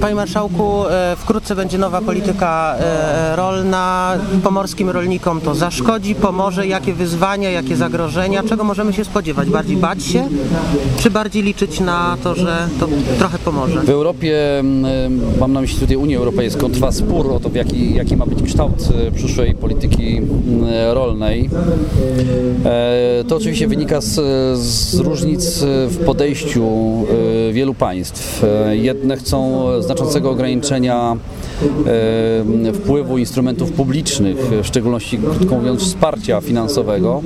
Panie Marszałku, e, wkrótce będzie nowa polityka e, rolna. Pomorskim rolnikom to zaszkodzi, pomoże? Jakie wyzwania, jakie zagrożenia? Czego możemy się spodziewać? Bardziej bać się, czy bardziej liczyć na to, że to trochę pomoże? W Europie, mm, mam na myśli tutaj Unię Europejską, trwa spór o to, jaki, jaki ma być kształt e, przyszłej polityki mm, rolnej. E, To oczywiście wynika z, z różnic w podejściu e, wielu państw. E, Jedne chcą znaczącego ograniczenia e, wpływu instrumentów publicznych, w szczególności, krótko mówiąc, wsparcia finansowego.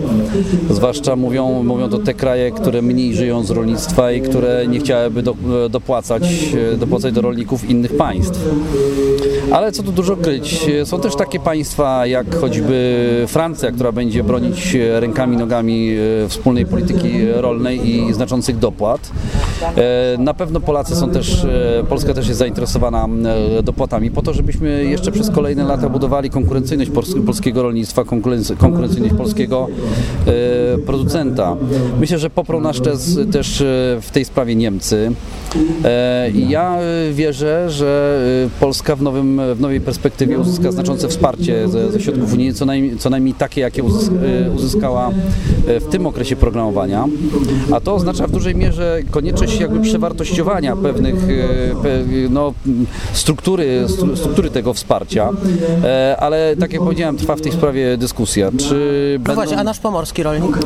Zwłaszcza mówią, mówią to te kraje, które mniej żyją z rolnictwa i które nie chciałyby do, dopłacać, e, dopłacać do rolników innych państw. Ale co tu dużo kryć, są też takie państwa jak choćby Francja, która będzie bronić rękami, nogami e, wspólnej polityki rolnej i znaczących dopłat. E, Na pewno Polacy są też, e, Polska też jest zainteresowana e, dopłatami po to, żebyśmy jeszcze przez kolejne lata budowali konkurencyjność pols- polskiego rolnictwa, konkurenc- konkurencyjność polskiego producenta. Myślę, że poprą tez też w tej sprawie Niemcy. Ja wierzę, że Polska w, nowym, w nowej perspektywie uzyska znaczące wsparcie ze, ze środków unijnych, co najmniej, co najmniej takie, jakie uzys- uzyskała w tym okresie programowania. A to oznacza w dużej mierze konieczność jakby przewartościowania pewnych e, no, struktury, stru- struktury tego wsparcia. E, Ale tak jak powiedziałem, trwa w tej sprawie dyskusja. Czy No będą... właśnie, a nasz pomorski rolnik?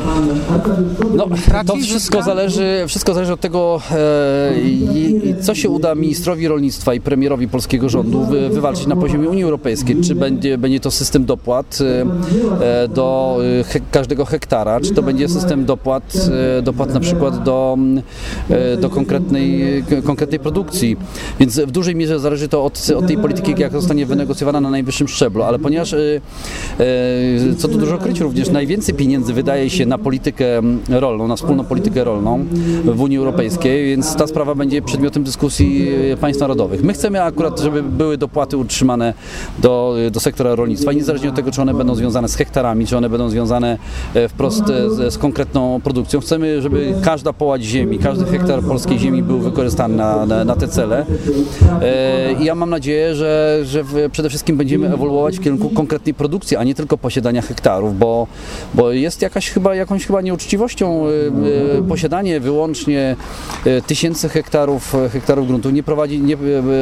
No, to wszystko zależy, wszystko zależy od tego, e, co się uda ministrowi rolnictwa i premierowi polskiego rządu wy, wywalczyć na poziomie Unii Europejskiej. Czy będzie, będzie to system dopłat do każdego hektara, czy to będzie system dopłat, dopłat na przykład do, do konkretnej, konkretnej produkcji. Więc w dużej mierze zależy to od, od tej polityki, jak zostanie wynegocjowana na najwyższym szczeblu. Ale ponieważ, e, e, co tu dużo kryć również, najwięcej pieniędzy wydaje się na politykę rolną, na wspólną politykę rolną w Unii Europejskiej, więc ta sprawa będzie przedmiotem dyskusji e, państw narodowych. My chcemy akurat, żeby były dopłaty utrzymane do, do sektora rolnictwa, niezależnie od tego, czy one będą związane z hektarami, czy one będą związane wprost z, z konkretną produkcją. Chcemy, żeby każda połać ziemi, każdy hektar polskiej ziemi był wykorzystany na, na, na te cele. E, I ja mam nadzieję, że, że przede wszystkim będziemy ewoluować w kierunku konkretnej produkcji, a nie tylko posiadania hektarów, bo, bo jest jakaś chyba, jakąś chyba nieuczciwością e, e, posiadanie wyłącznie tysięcy hektarów, hektarów gruntu. Nie prowadzi, nie,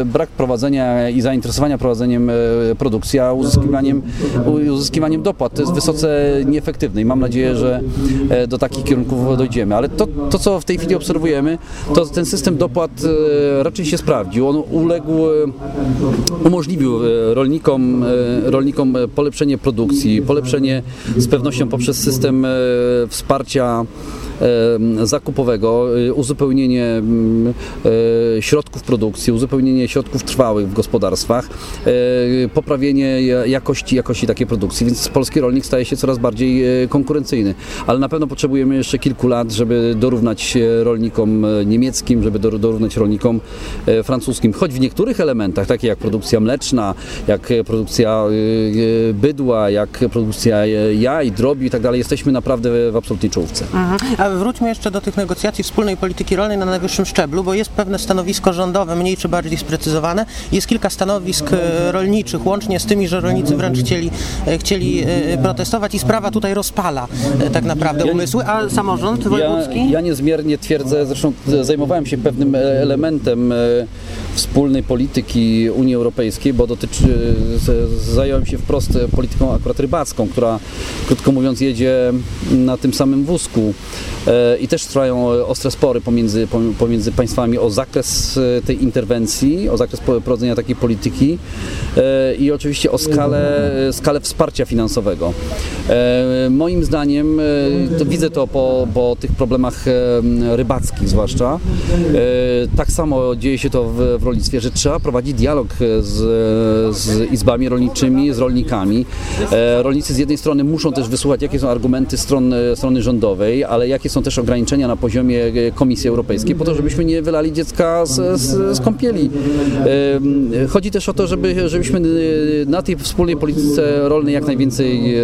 brak prowadzenia i zainteresowania prowadzeniem produkcji, a uzyskiwaniem, uzyskiwaniem dopłat. To jest wysoce nieefektywne i mam nadzieję, że do takich kierunków dojdziemy. Ale to, to co w tej chwili obserwujemy, to ten system dopłat e, raczej się sprawdził. On uległ, e, umożliwił e, rolnikom, rolnikom polepszenie produkcji, polepszenie z pewnością poprzez system wsparcia zakupowego, e, uzupełnienie mm, e, środków produkcji, uzupełnienie środków trwałych w gospodarstwach, e, poprawienie ja- jakości, jakości takiej produkcji, więc polski rolnik staje się coraz bardziej konkurencyjny. Ale na pewno potrzebujemy jeszcze kilku lat, żeby dorównać rolnikom e, niemieckim, żeby dor- dorównać rolnikom e, francuskim, choć w niektórych elementach, takie jak produkcja mleczna, jak produkcja bydła, jak produkcja e, jaj, drobiu i tak dalej, jesteśmy naprawdę w absolutnej czołówce. A wróćmy jeszcze do tych negocjacji wspólnej polityki rolnej na najwyższym szczeblu, bo jest pewne stanowisko rządowe, mniej czy bardziej sprecyzowane. Jest kilka stanowisk e, rolniczych, łącznie z tymi, że rolnicy wręcz chcieli, e, chcieli e, protestować i sprawa tutaj rozpala tak naprawdę Ja- umysły, a samorząd Ja, wojewódzki? ja niezmiernie twierdzę, zresztą zajmowałem się pewnym elementem wspólnej polityki Unii Europejskiej, bo dotyczy, zająłem się wprost polityką akurat rybacką, która krótko mówiąc jedzie na tym samym wózku i też trwają e, ostre spory pomiędzy, pom- pomiędzy państwami o zakres e, tej interwencji, o zakres prowadzenia takiej polityki e, i oczywiście o skalę, skalę wsparcia finansowego. E, Moim zdaniem, e, to widzę to po, po tych problemach e, rybackich zwłaszcza, e, tak samo dzieje się to w, w rolnictwie, że trzeba prowadzić dialog z, z izbami rolniczymi, z rolnikami. E, Rolnicy z jednej strony muszą też wysłuchać, jakie są argumenty stron, strony rządowej, ale jakie są są też ograniczenia na poziomie e, Komisji Europejskiej po to, żebyśmy nie wylali dziecka z, z, z kąpieli. E, Chodzi też o to, żeby, żebyśmy e, na tej wspólnej polityce rolnej jak najwięcej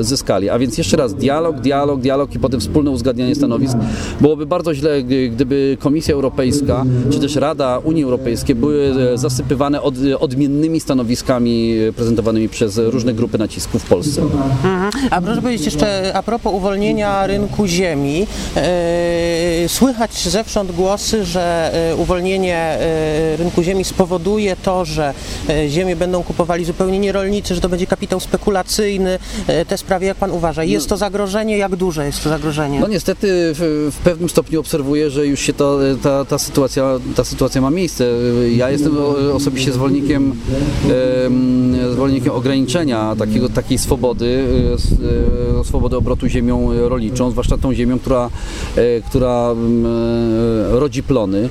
zyskali. A więc jeszcze raz dialog, dialog, dialog i potem wspólne uzgadnianie stanowisk. Byłoby bardzo źle, gdyby Komisja Europejska czy też Rada Unii Europejskiej były zasypywane od, odmiennymi stanowiskami prezentowanymi przez różne grupy nacisku w Polsce. A proszę powiedzieć jeszcze a propos uwolnienia rynku ziemi. E, słychać zewsząd głosy, że e, uwolnienie e, rynku ziemi spowoduje to, że e, ziemię będą kupowali zupełnie nie rolnicy, że to będzie kapitał spekulacyjny. Te sprawy, jak pan uważa? Jest to zagrożenie? Jak duże jest to zagrożenie? No niestety w, w pewnym stopniu obserwuję, że już się ta, ta, ta, sytuacja, ta sytuacja ma miejsce. Ja jestem osobiście zwolennikiem, em, zwolennikiem ograniczenia takiego, takiej swobody, swobody obrotu ziemią rolniczą, zwłaszcza tą ziemią, która, która mm, e, rodzi plony,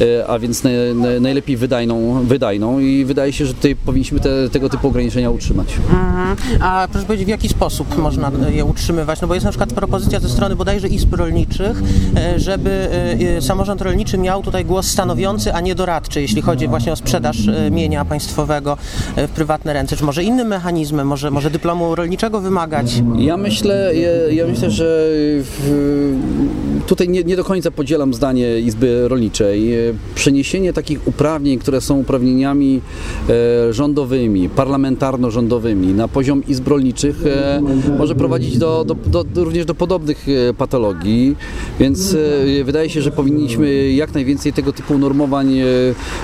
e, a więc naj, naj- najlepiej wydajną, wydajną i wydaje się, że tutaj powinniśmy te, tego typu ograniczenia utrzymać. Mhm. A proszę powiedzieć, w jaki sposób można je utrzymywać? No bo jest na przykład propozycja ze strony bodajże izb rolniczych, e, żeby samorząd rolniczy miał tutaj głos stanowiący, a nie doradczy, jeśli chodzi właśnie o sprzedaż mienia państwowego w prywatne ręce. Czy może innym mechanizmem, może, może dyplomu rolniczego wymagać? Ja myślę, ja, ja myślę, że w, tutaj nie, nie do końca podzielam zdanie Izby Rolniczej. E, Przeniesienie takich uprawnień, które są uprawnieniami e, rządowymi, parlamentarno-rządowymi na poziom Izb Rolniczych e, może prowadzić do, do, do, również do podobnych patologii, więc wydaje się, że powinniśmy jak najwięcej tego typu unormowań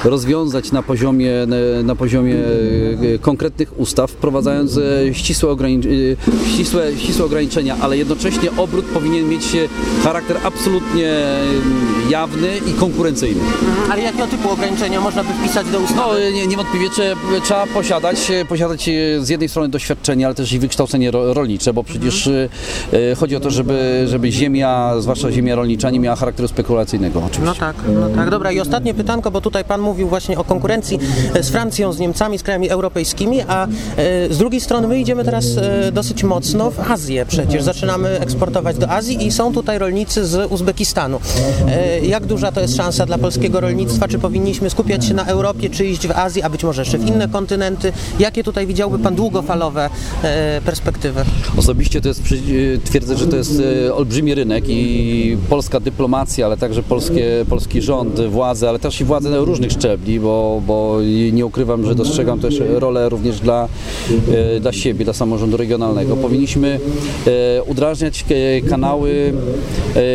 rozwiązać na poziomie, na, poziomie konkretnych ustaw, wprowadzając ścisłe, ścisłe, ścisłe ograniczenia, ale jednocześnie obrót powinien mieć charakter absolutnie jawny i konkurencyjny. Ale jakiego typu ograniczenia można by wpisać do ustawy? No, nie, niewątpliwie trze- trzeba posiadać, e, posiadać e, z jednej strony doświadczenie, ale też i wykształcenie ro- rolnicze, bo przecież e, e, chodzi o to, żeby, żeby ziemia, zwłaszcza ziemia rolnicza, nie miała charakteru spekulacyjnego oczywiście. No tak, no tak. Dobra, i ostatnie pytanko, bo tutaj Pan mówił właśnie o konkurencji z Francją, z Niemcami, z krajami europejskimi, a z drugiej strony my idziemy teraz dosyć mocno w Azję przecież. Zaczynamy eksportować do Azji i są tutaj rolnicy z Uzbekistanu. E, Jak duża to jest szansa dla polskiego rolnictwa? Czy powinniśmy skupiać się na Europie, czy iść w Azji, a być może jeszcze w inne kontynenty? Jakie tutaj widziałby Pan długofalowe e, perspektywy? Osobiście to jest, przy- twierdzę, że to jest e, olbrzymi rynek i polska dyplomacja, ale także polskie, polski rząd, władze, ale też i władze różnych szczebli, bo, bo nie ukrywam, że dostrzegam też rolę również dla, e, dla siebie, dla samorządu regionalnego. Powinniśmy e, udrażniać e, kanały,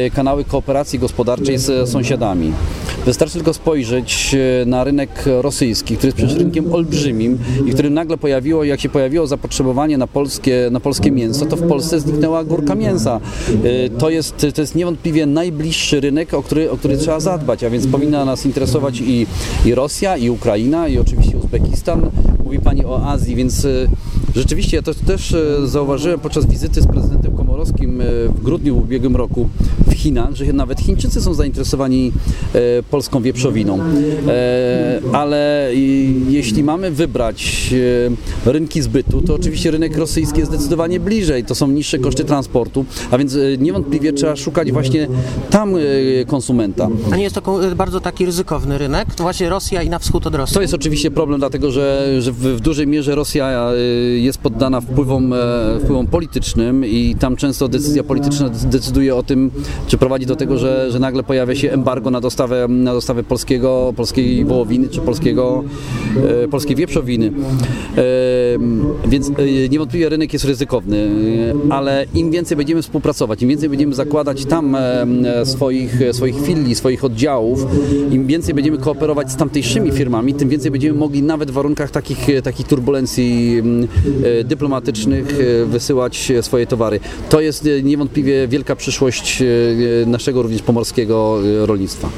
e, kanały kooperacji gospodarczej z sąsiadami. Wystarczy tylko spojrzeć e, na rynek rosyjski, który jest przecież rynkiem olbrzymim i w którym nagle pojawiło, jak się pojawiło zapotrzebowanie na polskie, na polskie mięso, to w Polsce zniknęła górka mięsa. E, To jest, to jest niewątpliwie najbliższy rynek, o który, o który trzeba zadbać, a więc powinna nas interesować i, i Rosja, i Ukraina, i oczywiście Uzbekistan. Mówi Pani o Azji, więc e, rzeczywiście ja to też e, zauważyłem podczas wizyty z prezydentem Komorowskim e, w grudniu ubiegłym roku w Chinach, że nawet Chińczycy są zainteresowani e, polską wieprzowiną. E, ale jeśli mamy wybrać rynki zbytu, to oczywiście rynek rosyjski jest zdecydowanie bliżej. To są niższe koszty transportu, a więc niewątpliwie trzeba szukać właśnie tam konsumenta. A nie jest to bardzo taki ryzykowny rynek? To właśnie Rosja i na wschód od Rosji. To jest oczywiście problem, dlatego że, że w, dużej mierze Rosja jest poddana wpływom, wpływom politycznym i tam często decyzja polityczna decyduje o tym, czy prowadzi do tego, że, że nagle pojawia się embargo na dostawę, na dostawę polskiego, polskiej wołowiny czy polskiego, e, polskiej wieprzowiny. E, Więc e, niewątpliwie rynek jest ryzykowny, e, ale im więcej będziemy współpracować, im więcej będziemy zakładać tam e, swoich, swoich filii, swoich oddziałów, im więcej będziemy kooperować z tamtejszymi firmami, tym więcej będziemy mogli nawet w warunkach takich, takich turbulencji mm, e, dyplomatycznych wysyłać swoje towary. To jest e, niewątpliwie wielka przyszłość e, naszego również pomorskiego e, rolnictwa.